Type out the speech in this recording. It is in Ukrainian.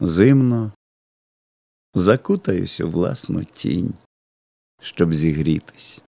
Зимно закутаюсь у власну тінь, щоб зігрітись.